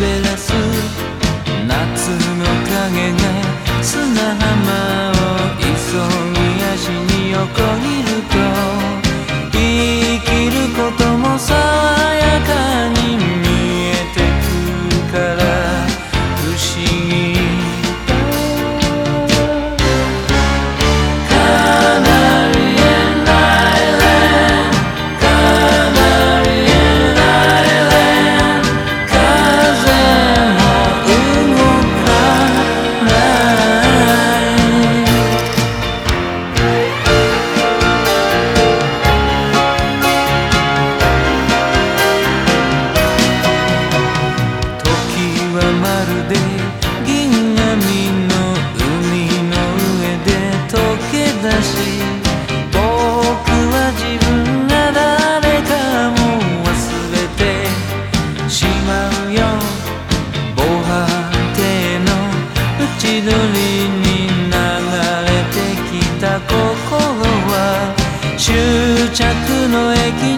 らす夏の影が砂浜を急ぎ足に横にまるで銀紙の海の上で溶け出し僕は自分が誰かも忘れてしまうよ。防波堤の縁取りに流れてきた心は終着の駅に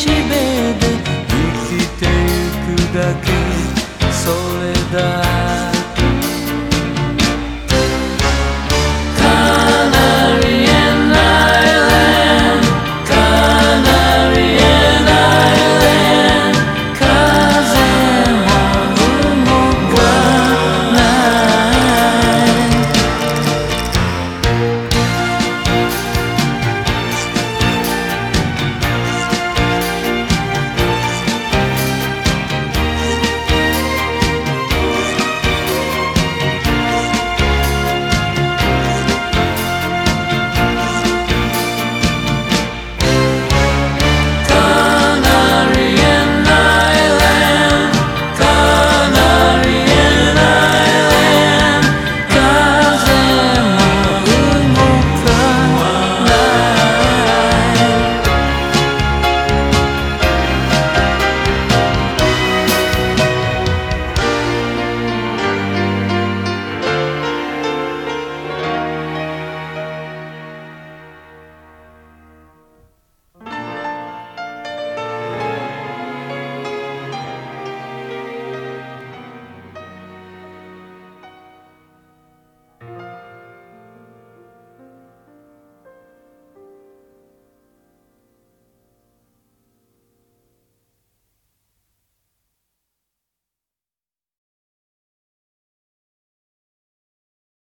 岸辺で生きてゆくだけそれだ